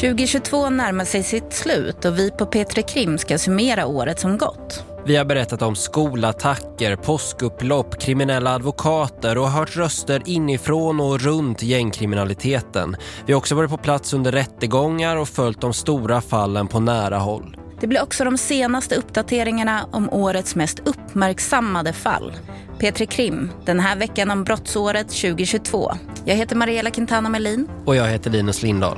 2022 närmar sig sitt slut och vi på P3 Krim ska summera året som gått. Vi har berättat om skolattacker, påskupplopp, kriminella advokater och hört röster inifrån och runt gängkriminaliteten. Vi har också varit på plats under rättegångar och följt de stora fallen på nära håll. Det blir också de senaste uppdateringarna om årets mest uppmärksammade fall. P3 Krim, den här veckan om brottsåret 2022. Jag heter Mariella Quintana Melin. Och jag heter Linus Lindahl.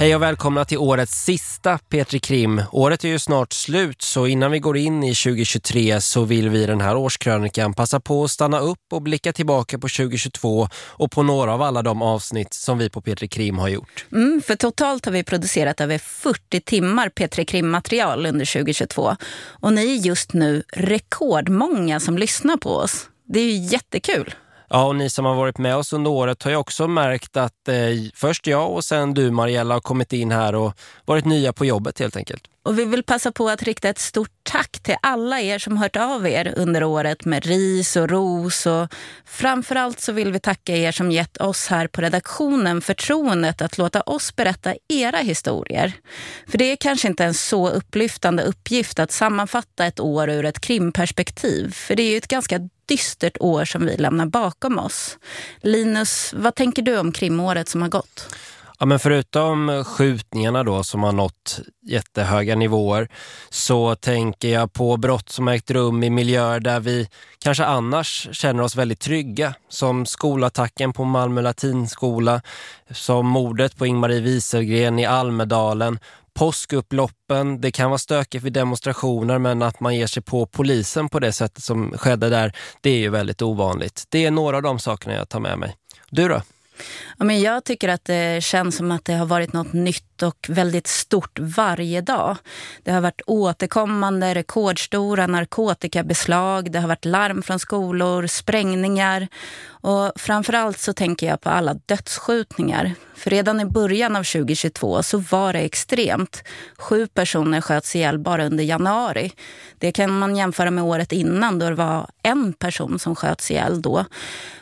Hej och välkomna till årets sista Petri Krim. Året är ju snart slut så innan vi går in i 2023 så vill vi den här årskrönikan passa på att stanna upp och blicka tillbaka på 2022 och på några av alla de avsnitt som vi på Petri Krim har gjort. Mm, för totalt har vi producerat över 40 timmar Petri Krim-material under 2022 och ni är just nu rekordmånga som lyssnar på oss. Det är ju jättekul. Ja, och ni som har varit med oss under året har ju också märkt att eh, först jag och sen du Mariella har kommit in här och varit nya på jobbet helt enkelt. Och vi vill passa på att rikta ett stort tack till alla er som hört av er under året med ris och ros. Och framförallt så vill vi tacka er som gett oss här på redaktionen förtroendet att låta oss berätta era historier. För det är kanske inte en så upplyftande uppgift att sammanfatta ett år ur ett krimperspektiv. För det är ju ett ganska dystert år som vi lämnar bakom oss. Linus, vad tänker du om krimåret som har gått? Ja, men förutom skjutningarna då som har nått jättehöga nivåer så tänker jag på brott som ägt rum i miljöer där vi kanske annars känner oss väldigt trygga. Som skolattacken på Malmö latinskola, som mordet på Ingmarie Wieselgren i Almedalen, påskupploppen, det kan vara stökigt vid demonstrationer men att man ger sig på polisen på det sättet som skedde där, det är ju väldigt ovanligt. Det är några av de sakerna jag tar med mig. Du då? Ja, men jag tycker att det känns som att det har varit något nytt och väldigt stort varje dag. Det har varit återkommande rekordstora narkotikabeslag, det har varit larm från skolor, sprängningar och framförallt så tänker jag på alla dödsskjutningar. För redan i början av 2022 så var det extremt. Sju personer sköts ihjäl bara under januari. Det kan man jämföra med året innan då det var en person som sköts ihjäl då.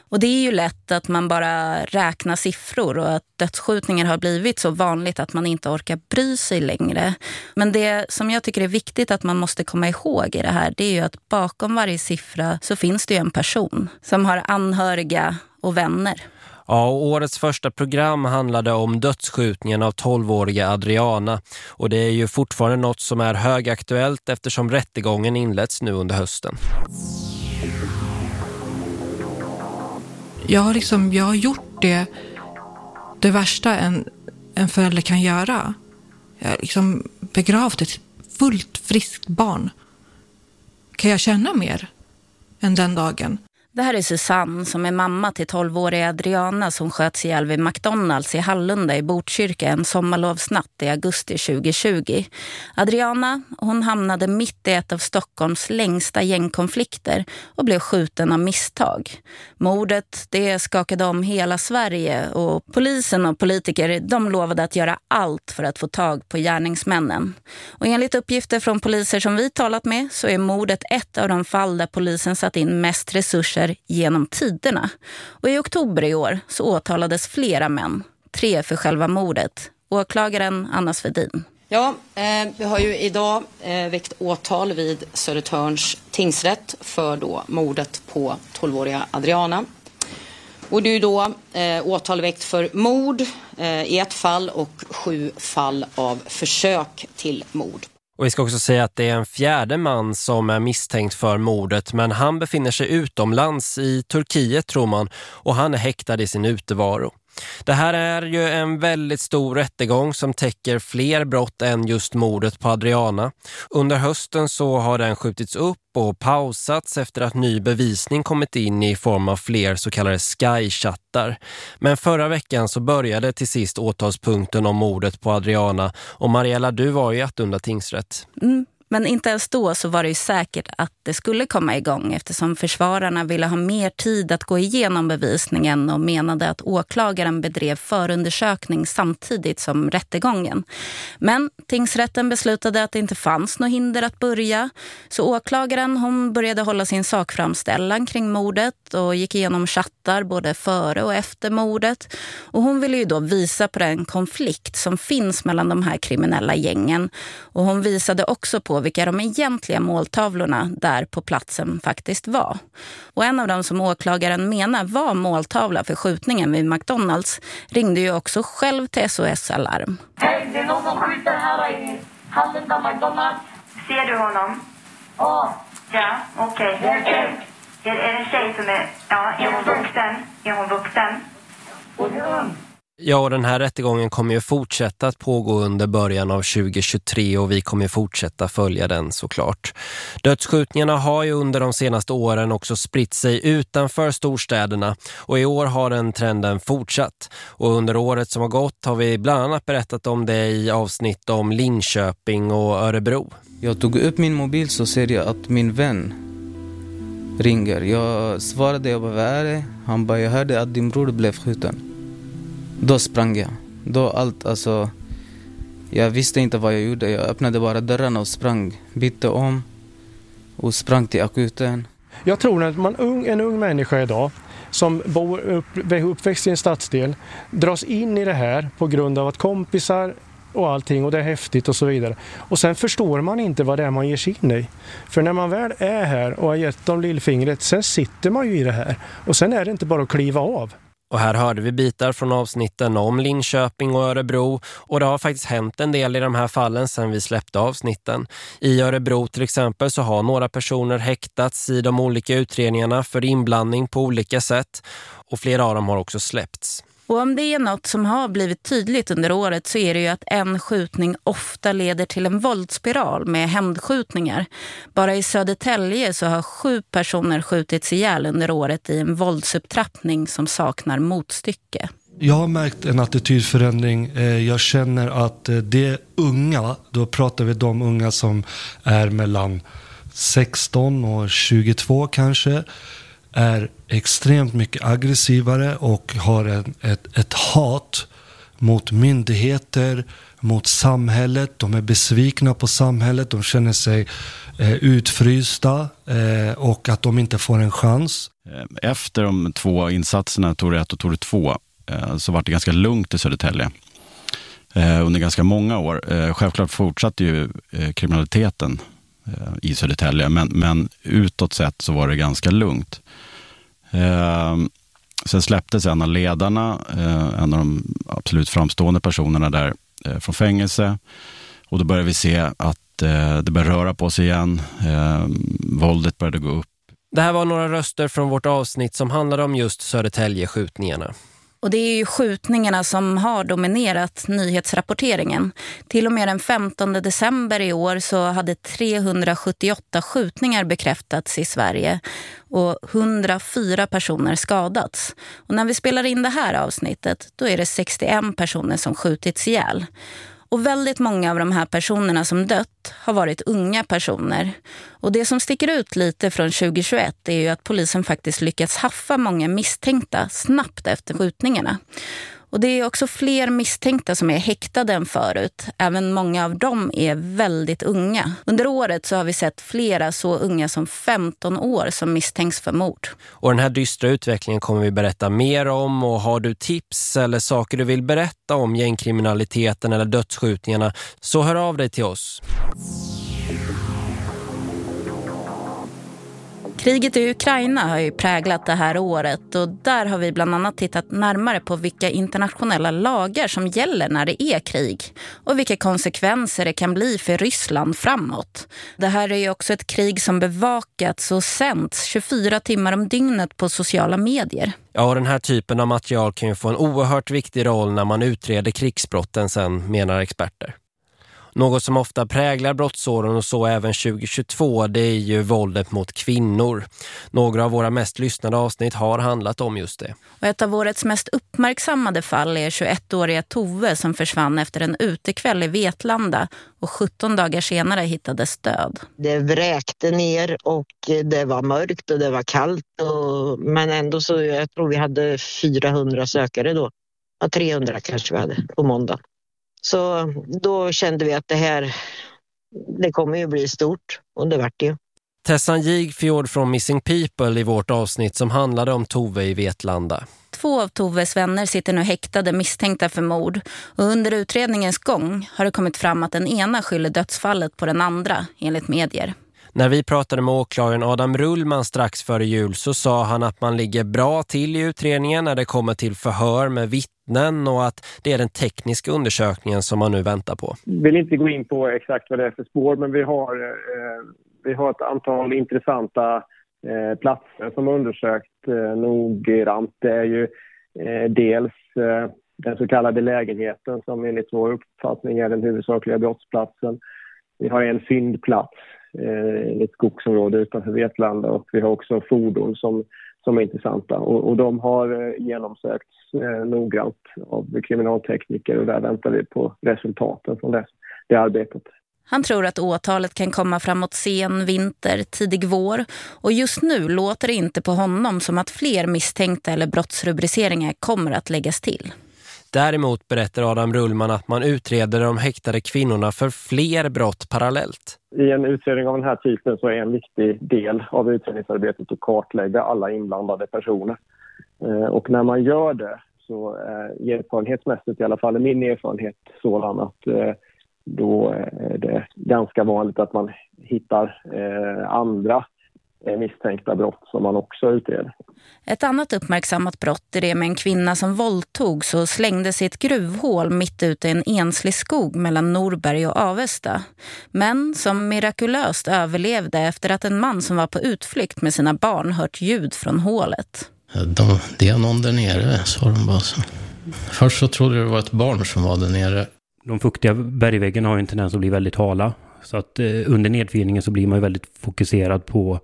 Och det är ju lätt att man bara räknar siffror och att dödsskjutningar har blivit så vanligt att man inte orkar bry sig längre. Men det som jag tycker är viktigt att man måste komma ihåg i det här det är ju att bakom varje siffra så finns det ju en person som har anhöriga och vänner. Ja, och årets första program handlade om dödsskjutningen av 12-åriga Adriana. Och det är ju fortfarande något som är högaktuellt eftersom rättegången inletts nu under hösten jag har, liksom, jag har gjort det, det värsta en, en förälder kan göra. Jag har liksom begravt ett fullt friskt barn. Kan jag känna mer än den dagen? Det här är Susanne som är mamma till 12-åriga Adriana som sköts ihjäl vid McDonalds i Hallunda i Botkyrka en sommarlovsnatt i augusti 2020. Adriana hon hamnade mitt i ett av Stockholms längsta gängkonflikter och blev skjuten av misstag. Mordet det skakade om hela Sverige och polisen och politiker de lovade att göra allt för att få tag på gärningsmännen. Och enligt uppgifter från poliser som vi talat med så är mordet ett av de fall där polisen satt in mest resurser händelser genom tiderna. Och I oktober i år så åtalades flera män, tre för själva mordet. Åklagaren Anna Svedin. Ja, eh, vi har ju idag eh, väckt åtal vid Södertörns tingsrätt för då mordet på 12-åriga Adriana. Och det är ju då eh, åtal väckt för mord eh, i ett fall och sju fall av försök till mord. Och vi ska också säga att det är en fjärde man som är misstänkt för mordet men han befinner sig utomlands i Turkiet tror man och han är häktad i sin utevaro. Det här är ju en väldigt stor rättegång som täcker fler brott än just mordet på Adriana. Under hösten så har den skjutits upp och pausats efter att ny bevisning kommit in i form av fler så kallade skychattar. Men förra veckan så började till sist åtalspunkten om mordet på Adriana och Mariella, du var ju i Attunda tingsrätt. Mm. Men inte ens då så var det ju säkert att det skulle komma igång eftersom försvararna ville ha mer tid att gå igenom bevisningen och menade att åklagaren bedrev förundersökning samtidigt som rättegången. Men tingsrätten beslutade att det inte fanns något hinder att börja så åklagaren hon började hålla sin sakframställan kring mordet och gick igenom chattar både före och efter mordet. Och hon ville ju då visa på den konflikt som finns mellan de här kriminella gängen och hon visade också på vilka de egentliga måltavlorna där på platsen faktiskt var. Och en av dem som åklagaren menar var måltavla för skjutningen vid McDonalds ringde ju också själv till SOS Alarm. Hej, det är någon som skjuter här i hallen där McDonalds. Ser du honom? Ja, Ja, okej. det är. Är, är det en tjej som är... Ja, är hon vuxen? Är hon vuxen? Är ung. Ja, och den här rättegången kommer ju fortsätta att pågå under början av 2023 och vi kommer ju fortsätta följa den såklart. Dödsskjutningarna har ju under de senaste åren också spritt sig utanför storstäderna och i år har den trenden fortsatt. Och under året som har gått har vi bland annat berättat om det i avsnitt om Linköping och Örebro. Jag tog upp min mobil så ser jag att min vän ringer. Jag svarade, jag bara, vad är det? Han bara, jag hörde att din bror blev skjuten. Då sprang jag. Då allt, alltså... Jag visste inte vad jag gjorde. Jag öppnade bara dörrarna och sprang. Bytte om och sprang till akuten. Jag tror att man, ung, en ung människa idag som bor upp, uppväxt i en stadsdel dras in i det här på grund av att kompisar och allting och det är häftigt och så vidare. Och sen förstår man inte vad det är man ger sig in i. För när man väl är här och har gett dem lillfingret, sen sitter man ju i det här. Och sen är det inte bara att kliva av. Och här hörde vi bitar från avsnitten om Linköping och Örebro och det har faktiskt hänt en del i de här fallen sedan vi släppte avsnitten. I Örebro till exempel så har några personer häktats i de olika utredningarna för inblandning på olika sätt och flera av dem har också släppts. Och om det är något som har blivit tydligt under året så är det ju att en skjutning ofta leder till en våldsspiral med hämndskjutningar. Bara i Södertälje så har sju personer skjutits ihjäl under året i en våldsupptrappning som saknar motstycke. Jag har märkt en attitydförändring. Eh, jag känner att eh, det unga, då pratar vi de unga som är mellan 16 och 22 kanske, är extremt mycket aggressivare och har en, ett, ett hat mot myndigheter, mot samhället. De är besvikna på samhället, de känner sig eh, utfrysta eh, och att de inte får en chans. Eh, efter de två insatserna, Tore 1 och Tore 2, eh, så var det ganska lugnt i Södertälje eh, under ganska många år. Eh, Självklart fortsatte ju eh, kriminaliteten eh, i Södertälje, men, men utåt sett så var det ganska lugnt. Eh, Sen släpptes en av ledarna, eh, en av de absolut framstående personerna där eh, från fängelse. Och då började vi se att eh, det började röra på sig igen. Eh, Våldet började gå upp. Det här var några röster från vårt avsnitt som handlade om just Södertälje-skjutningarna. Och det är ju skjutningarna som har dominerat nyhetsrapporteringen. Till och med den 15 december i år så hade 378 skjutningar bekräftats i Sverige och 104 personer skadats. Och när vi spelar in det här avsnittet då är det 61 personer som skjutits ihjäl. Och väldigt många av de här personerna som dött har varit unga personer. Och det som sticker ut lite från 2021 är ju att polisen faktiskt lyckats haffa många misstänkta snabbt efter skjutningarna. Och det är också fler misstänkta som är häktade än förut. Även många av dem är väldigt unga. Under året så har vi sett flera så unga som 15 år som misstänks för mord. Och den här dystra utvecklingen kommer vi berätta mer om och har du tips eller saker du vill berätta om gängkriminaliteten eller dödsskjutningarna så hör av dig till oss. Kriget i Ukraina har ju präglat det här året och där har vi bland annat tittat närmare på vilka internationella lagar som gäller när det är krig och vilka konsekvenser det kan bli för Ryssland framåt. Det här är ju också ett krig som bevakats och sänds 24 timmar om dygnet på sociala medier. Ja, den här typen av material kan ju få en oerhört viktig roll när man utreder krigsbrotten sen, menar experter. Något som ofta präglar brottsåren och så även 2022 det är ju våldet mot kvinnor. Några av våra mest lyssnade avsnitt har handlat om just det. Och ett av årets mest uppmärksammade fall är 21-åriga Tove som försvann efter en utekväll i Vetlanda och 17 dagar senare hittades död. Det vräkte ner och det var mörkt och det var kallt. Och, men ändå så jag tror vi hade 400 sökare då. Ja, 300 kanske vi hade på måndag. Så då kände vi att det här, det kommer ju bli stort och det vart det ju. Tessan Jigfjord från Missing People i vårt avsnitt som handlade om Tove i Vetlanda. Två av Toves vänner sitter nu häktade misstänkta för mord och under utredningens gång har det kommit fram att den ena skyller dödsfallet på den andra enligt medier. När vi pratade med åklagaren Adam Rullman strax före jul så sa han att man ligger bra till i utredningen när det kommer till förhör med vittnen och att det är den tekniska undersökningen som man nu väntar på. Jag vill inte gå in på exakt vad det är för spår men vi har, eh, vi har ett antal intressanta eh, platser som undersökt eh, noggrant. Det är ju eh, dels eh, den så kallade lägenheten som enligt vår uppfattning är den huvudsakliga brottsplatsen. Vi har en fyndplats eh, ett skogsområde utanför Vetlanda och vi har också fordon som, som är intressanta och, och de har eh, genomsökts eh, noggrant av kriminaltekniker och där väntar vi på resultaten från det, det arbetet. Han tror att åtalet kan komma framåt sen vinter, tidig vår och just nu låter det inte på honom som att fler misstänkta eller brottsrubriceringar kommer att läggas till. Däremot berättar Adam Rullman att man utreder de häktade kvinnorna för fler brott parallellt. I en utredning av den här typen så är en viktig del av utredningsarbetet att kartlägga alla inblandade personer. Eh, och när man gör det så är erfarenhetsmässigt, i alla fall är min erfarenhet sådan att eh, då är det ganska vanligt att man hittar eh, andra misstänkta brott som man också utreder. Ett annat uppmärksammat brott är det med en kvinna som våldtogs och slängdes i ett gruvhål mitt ute i en enslig skog mellan Norberg och Avesta. Men som mirakulöst överlevde efter att en man som var på utflykt med sina barn hört ljud från hålet. De, det är någon där nere, sa de bara så. Först så trodde jag det var ett barn som var där nere. De fuktiga bergväggarna har ju en tendens att bli väldigt hala. Så att eh, under nedfyrningen så blir man ju väldigt fokuserad på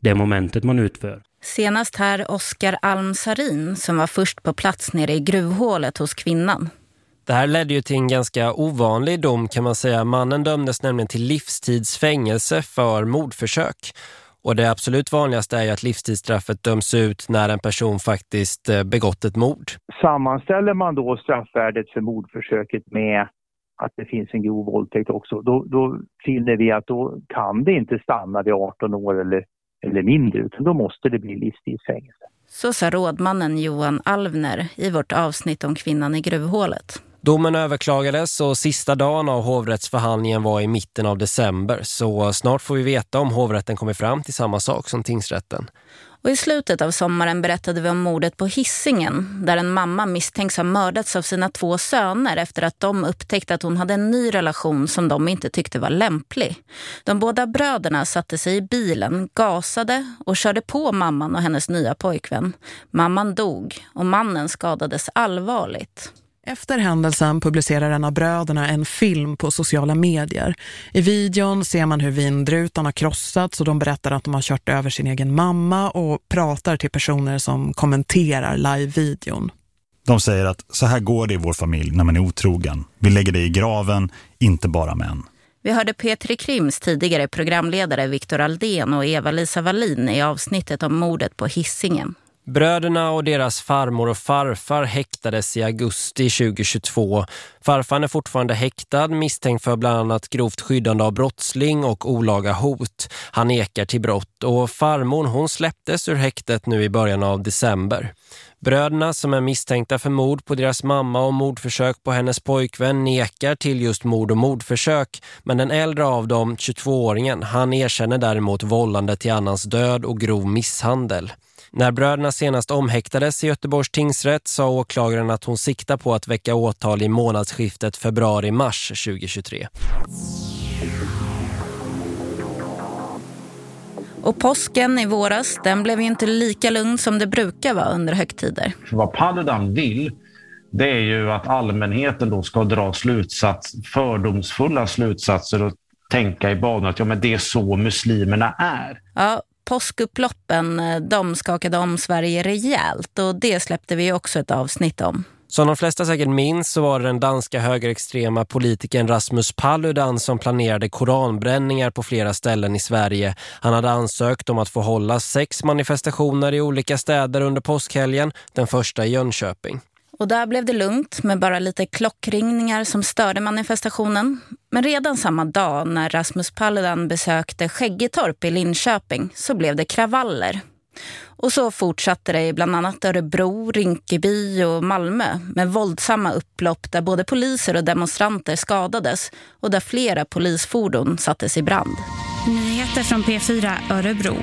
det momentet man utför. Senast här Oskar Almsarin som var först på plats nere i gruvhålet hos kvinnan. Det här ledde ju till en ganska ovanlig dom kan man säga. Mannen dömdes nämligen till livstidsfängelse för mordförsök. Och det absolut vanligaste är ju att livstidsstraffet döms ut när en person faktiskt eh, begått ett mord. Sammanställer man då straffvärdet för mordförsöket med att det finns en grov våldtäkt också, då, då finner vi att då kan det inte stanna vid 18 år eller eller mindre, utan då måste det bli livstidsfängelse. Så sa rådmannen Johan Alvner i vårt avsnitt om kvinnan i gruvhålet. Domen överklagades och sista dagen av hovrättsförhandlingen var i mitten av december. Så snart får vi veta om hovrätten kommer fram till samma sak som tingsrätten. Och i slutet av sommaren berättade vi om mordet på Hissingen där en mamma misstänks ha mördats av sina två söner efter att de upptäckte att hon hade en ny relation som de inte tyckte var lämplig. De båda bröderna satte sig i bilen, gasade och körde på mamman och hennes nya pojkvän. Mamman dog och mannen skadades allvarligt. Efter händelsen publicerar en av bröderna en film på sociala medier. I videon ser man hur vindrutan har krossats och de berättar att de har kört över sin egen mamma och pratar till personer som kommenterar live-videon. De säger att så här går det i vår familj när man är otrogen. Vi lägger det i graven, inte bara män. Vi hörde Petri Krims tidigare programledare Viktor Aldén och Eva-Lisa Wallin i avsnittet om mordet på Hissingen. Bröderna och deras farmor och farfar häktades i augusti 2022. Farfan är fortfarande häktad, misstänkt för bland annat grovt skyddande av brottsling och olaga hot. Han nekar till brott och farmor hon släpptes ur häktet nu i början av december. Bröderna som är misstänkta för mord på deras mamma och mordförsök på hennes pojkvän nekar till just mord och mordförsök. Men den äldre av dem, 22-åringen, han erkänner däremot vållande till annans död och grov misshandel. När bröderna senast omhäktades i Göteborgs tingsrätt sa åklagaren att hon siktar på att väcka åtal i månadsskiftet februari-mars 2023. Och påsken i våras, den blev inte lika lugn som det brukar vara under högtider. Vad Paludan vill, det är ju att allmänheten då ska dra slutsats, fördomsfulla slutsatser och tänka i banan att ja, men det är så muslimerna är. Ja, påskupploppen eh, de skakade om Sverige rejält och det släppte vi också ett avsnitt om. Som de flesta säkert minns så var det den danska högerextrema politikern Rasmus Paludan som planerade koranbränningar på flera ställen i Sverige. Han hade ansökt om att få hålla sex manifestationer i olika städer under påskhelgen, den första i Jönköping. Och där blev det lugnt med bara lite klockringningar som störde manifestationen. Men redan samma dag när Rasmus Paludan besökte Skäggetorp i Linköping så blev det kravaller. Och så fortsatte det i bland annat Örebro, Rinkeby och Malmö med våldsamma upplopp där både poliser och demonstranter skadades och där flera polisfordon sattes i brand. Nyheter från P4 Örebro.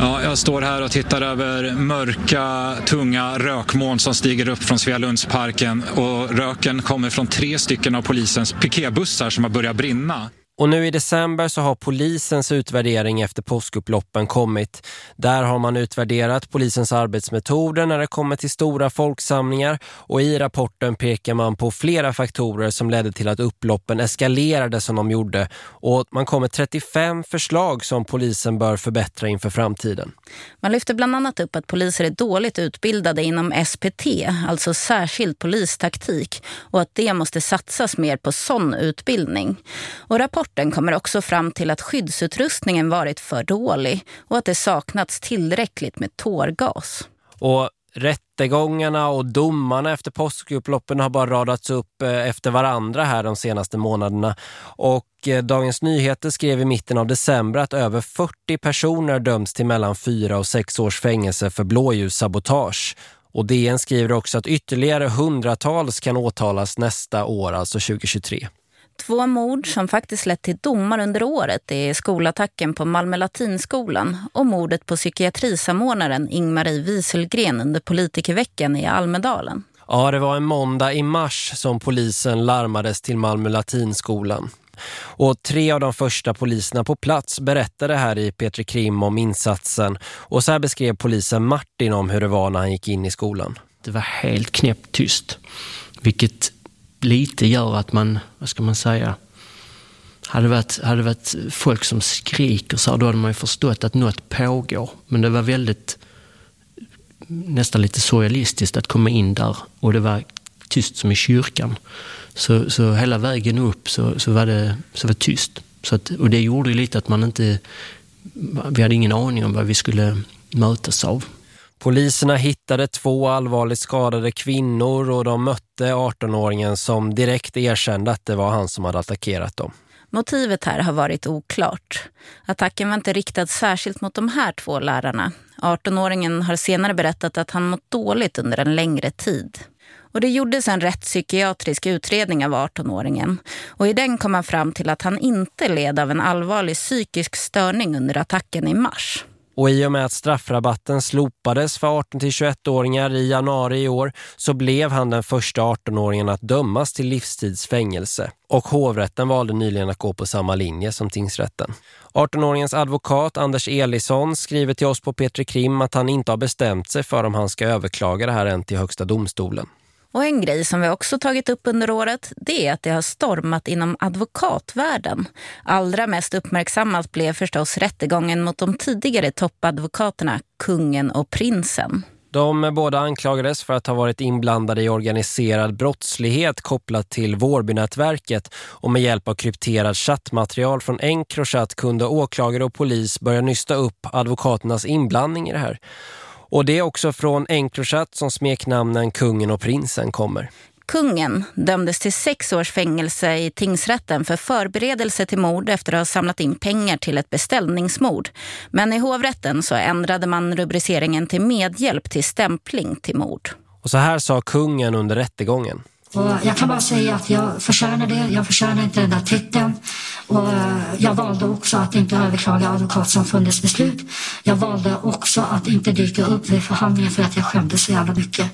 Ja, jag står här och tittar över mörka, tunga rökmoln som stiger upp från Svealundsparken och röken kommer från tre stycken av polisens piketbussar som har börjat brinna. Och nu i december så har polisens utvärdering efter påskupploppen kommit. Där har man utvärderat polisens arbetsmetoder när det kommer till stora folksamlingar och i rapporten pekar man på flera faktorer som ledde till att upploppen eskalerade som de gjorde och man kommer 35 förslag som polisen bör förbättra inför framtiden. Man lyfter bland annat upp att poliser är dåligt utbildade inom SPT, alltså särskild polistaktik och att det måste satsas mer på sån utbildning. Och rapporten Rapporten kommer också fram till att skyddsutrustningen varit för dålig och att det saknats tillräckligt med tårgas. Och rättegångarna och domarna efter påskupploppen har bara radats upp eh, efter varandra här de senaste månaderna. Och eh, Dagens Nyheter skrev i mitten av december att över 40 personer döms till mellan 4 och 6 års fängelse för blåljussabotage. Och DN skriver också att ytterligare hundratals kan åtalas nästa år, alltså 2023. Två mord som faktiskt lett till domar under året är skolattacken på Malmö Latinskolan och mordet på psykiatrisamordnaren Ingmarie Wieselgren under politikerveckan i Almedalen. Ja, det var en måndag i mars som polisen larmades till Malmö Latinskolan. Och tre av de första poliserna på plats berättade här i Petri Krim om insatsen. Och så här beskrev polisen Martin om hur det var när han gick in i skolan. Det var helt knäppt tyst. Vilket lite gör att man, vad ska man säga, hade det varit, hade varit folk som skriker så här, då hade man ju förstått att något pågår. Men det var väldigt, nästan lite surrealistiskt att komma in där och det var tyst som i kyrkan. Så, så hela vägen upp så, så, var, det, så var det tyst. Så att, och det gjorde ju lite att man inte, vi hade ingen aning om vad vi skulle mötas av. Poliserna hittade två allvarligt skadade kvinnor och de mötte 18-åringen som direkt erkände att det var han som hade attackerat dem. Motivet här har varit oklart. Attacken var inte riktad särskilt mot de här två lärarna. 18-åringen har senare berättat att han mått dåligt under en längre tid. Och det gjordes en rättspsykiatrisk utredning av 18-åringen. Och i den kom man fram till att han inte led av en allvarlig psykisk störning under attacken i mars. Och i och med att straffrabatten slopades för 18-21-åringar i januari i år så blev han den första 18-åringen att dömas till livstidsfängelse. Och hovrätten valde nyligen att gå på samma linje som tingsrätten. 18-åringens advokat Anders Elisson skriver till oss på Petri Krim att han inte har bestämt sig för om han ska överklaga det här än till högsta domstolen. Och en grej som vi också tagit upp under året det är att det har stormat inom advokatvärlden. Allra mest uppmärksammat blev förstås rättegången mot de tidigare toppadvokaterna Kungen och Prinsen. De båda anklagades för att ha varit inblandade i organiserad brottslighet kopplat till Vårbynätverket och med hjälp av krypterad chattmaterial från Encrochat kunde åklagare och polis börja nysta upp advokaternas inblandning i det här. Och det är också från Encrochat som smeknamnen Kungen och Prinsen kommer. Kungen dömdes till sex års fängelse i tingsrätten för förberedelse till mord efter att ha samlat in pengar till ett beställningsmord. Men i hovrätten så ändrade man rubriceringen till medhjälp till stämpling till mord. Och så här sa kungen under rättegången. Och jag kan bara säga att jag förtjänar det. Jag förtjänar inte den där titeln. Och eh, jag valde också att inte överklaga advokatsamfundets beslut. Jag valde också att inte dyka upp vid förhandlingen för att jag skämdes så jävla mycket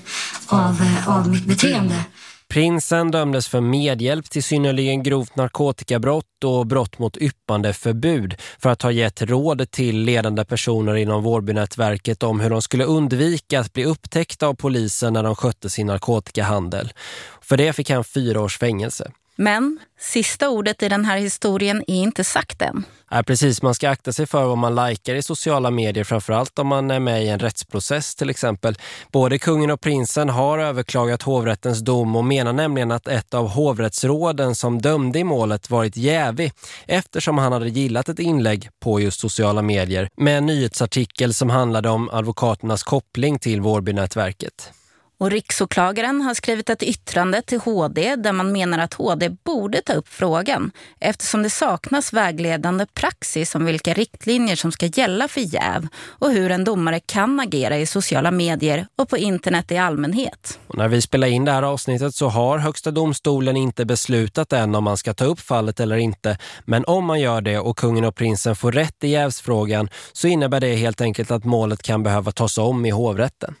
av, eh, av mitt beteende. Prinsen dömdes för medhjälp till synnerligen grovt narkotikabrott och brott mot yppande förbud för att ha gett råd till ledande personer inom Vårbynätverket om hur de skulle undvika att bli upptäckta av polisen när de skötte sin narkotikahandel. För det fick han fyra års fängelse. Men sista ordet i den här historien är inte sagt än. Ja, precis, man ska akta sig för vad man likar i sociala medier, framförallt om man är med i en rättsprocess till exempel. Både kungen och prinsen har överklagat hovrättens dom och menar nämligen att ett av hovrättsråden som dömde i målet varit jävig eftersom han hade gillat ett inlägg på just sociala medier med en nyhetsartikel som handlade om advokaternas koppling till Vårbynätverket. Och riksåklagaren har skrivit ett yttrande till HD där man menar att HD borde ta upp frågan eftersom det saknas vägledande praxis om vilka riktlinjer som ska gälla för jäv och hur en domare kan agera i sociala medier och på internet i allmänhet. Och när vi spelar in det här avsnittet så har Högsta domstolen inte beslutat än om man ska ta upp fallet eller inte. Men om man gör det och kungen och prinsen får rätt i jävsfrågan så innebär det helt enkelt att målet kan behöva tas om i hovrätten.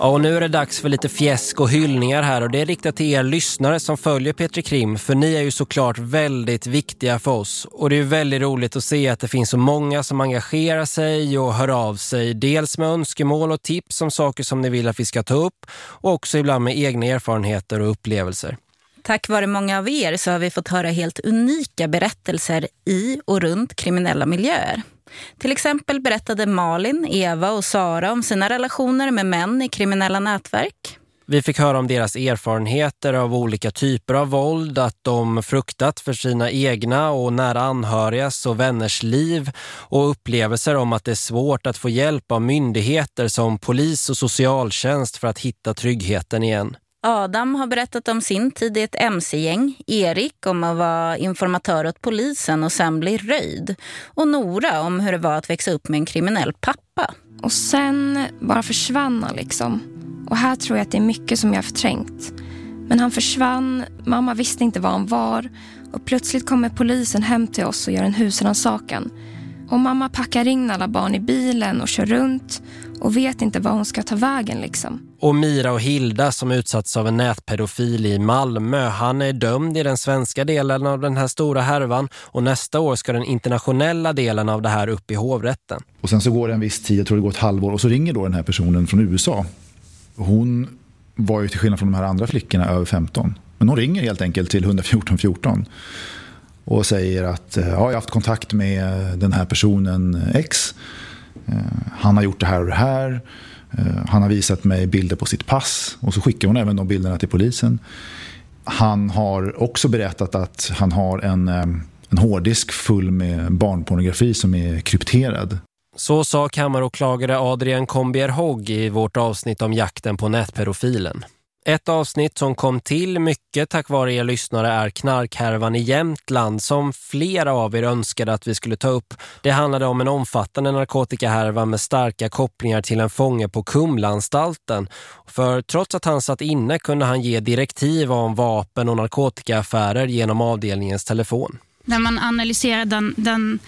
Ja, och nu är det dags för lite fjäsk och hyllningar här och det är riktat till er lyssnare som följer Petri Krim för ni är ju såklart väldigt viktiga för oss och det är väldigt roligt att se att det finns så många som engagerar sig och hör av sig dels med önskemål och tips om saker som ni vill att vi ska ta upp och också ibland med egna erfarenheter och upplevelser. Tack vare många av er så har vi fått höra helt unika berättelser i och runt kriminella miljöer. Till exempel berättade Malin, Eva och Sara om sina relationer med män i kriminella nätverk. Vi fick höra om deras erfarenheter av olika typer av våld, att de fruktat för sina egna och nära anhörigas och vänners liv och upplevelser om att det är svårt att få hjälp av myndigheter som polis och socialtjänst för att hitta tryggheten igen. Adam har berättat om sin tid i ett MC-gäng. Erik om att vara informatör åt polisen och sen bli röjd. Och Nora om hur det var att växa upp med en kriminell pappa. Och sen bara försvann han liksom. Och här tror jag att det är mycket som jag har förträngt. Men han försvann, mamma visste inte var han var. Och plötsligt kommer polisen hem till oss och gör en husrannsakan. Och mamma packar in alla barn i bilen och kör runt och vet inte var hon ska ta vägen liksom. Och Mira och Hilda som utsatts av en nätpedofil i Malmö. Han är dömd i den svenska delen av den här stora härvan och nästa år ska den internationella delen av det här upp i hovrätten. Och sen så går det en viss tid, jag tror det går ett halvår och så ringer då den här personen från USA. Hon var ju till skillnad från de här andra flickorna över 15. Men hon ringer helt enkelt till 114 14 och säger att eh, ja, jag har haft kontakt med den här personen X. Eh, han har gjort det här och det här. Eh, han har visat mig bilder på sitt pass och så skickar hon även de bilderna till polisen. Han har också berättat att han har en, eh, en hårddisk full med barnpornografi som är krypterad. Så sa kammaråklagare Adrian Kombier i vårt avsnitt om jakten på nätpedofilen. Ett avsnitt som kom till mycket tack vare er lyssnare är knarkhärvan i Jämtland som flera av er önskade att vi skulle ta upp. Det handlade om en omfattande narkotikahärva med starka kopplingar till en fånge på Kumlanstalten. För trots att han satt inne kunde han ge direktiv om vapen och narkotikaaffärer genom avdelningens telefon. När man analyserar den, den,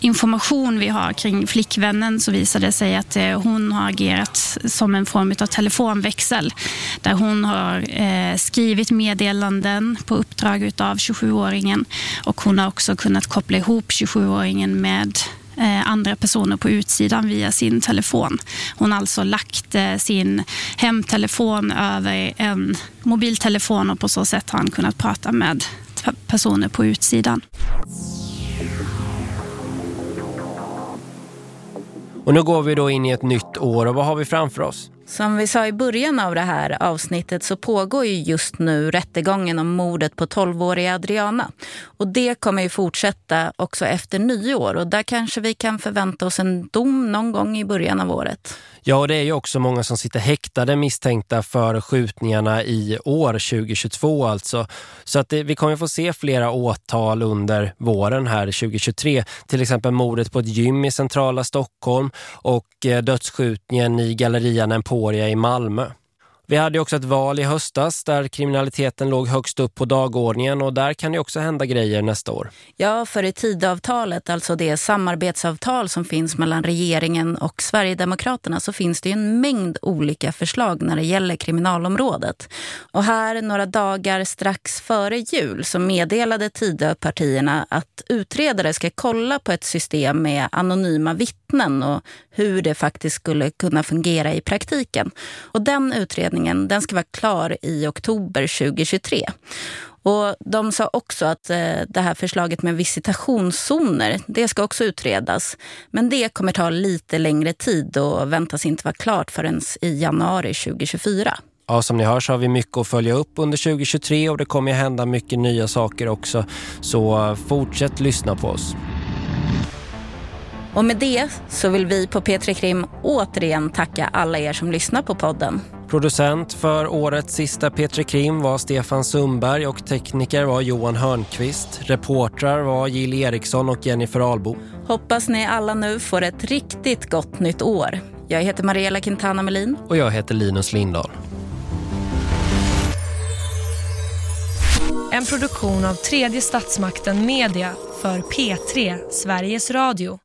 information vi har kring flickvännen så visar det sig att eh, hon har agerat som en form av telefonväxel. Där hon har eh, skrivit meddelanden på uppdrag av 27-åringen. Och hon har också kunnat koppla ihop 27-åringen med eh, andra personer på utsidan via sin telefon. Hon har alltså lagt sin hemtelefon över en mobiltelefon och på så sätt har han kunnat prata med personer på utsidan. Och nu går vi då in i ett nytt år och vad har vi framför oss? Som vi sa i början av det här avsnittet så pågår ju just nu rättegången om mordet på 12-åriga Adriana. Och det kommer ju fortsätta också efter nyår och där kanske vi kan förvänta oss en dom någon gång i början av året. Ja, och det är ju också många som sitter häktade misstänkta för skjutningarna i år 2022 alltså. Så att det, vi kommer få se flera åtal under våren här 2023. Till exempel mordet på ett gym i centrala Stockholm och eh, dödsskjutningen i gallerian Emporia i Malmö. Vi hade också ett val i höstas där kriminaliteten låg högst upp på dagordningen och där kan det också hända grejer nästa år. Ja, för i tidavtalet, alltså det samarbetsavtal som finns mellan regeringen och Sverigedemokraterna så finns det en mängd olika förslag när det gäller kriminalområdet. Och här några dagar strax före jul så meddelade Tidöpartierna att utredare ska kolla på ett system med anonyma vittnen och hur det faktiskt skulle kunna fungera i praktiken. Och den utredningen den ska vara klar i oktober 2023. Och de sa också att eh, det här förslaget med visitationszoner, det ska också utredas. Men det kommer ta lite längre tid och väntas inte vara klart förrän i januari 2024. Ja, som ni hör så har vi mycket att följa upp under 2023 och det kommer hända mycket nya saker också. Så eh, fortsätt lyssna på oss. Och med det så vill vi på P3 Krim återigen tacka alla er som lyssnar på podden. Producent för årets sista P3 Krim var Stefan Sundberg och tekniker var Johan Hörnqvist. Reportrar var Jill Eriksson och Jennifer Albo. Hoppas ni alla nu får ett riktigt gott nytt år. Jag heter Mariella Quintana Melin. Och jag heter Linus Lindahl. En produktion av tredje statsmakten Media för P3, Sveriges Radio.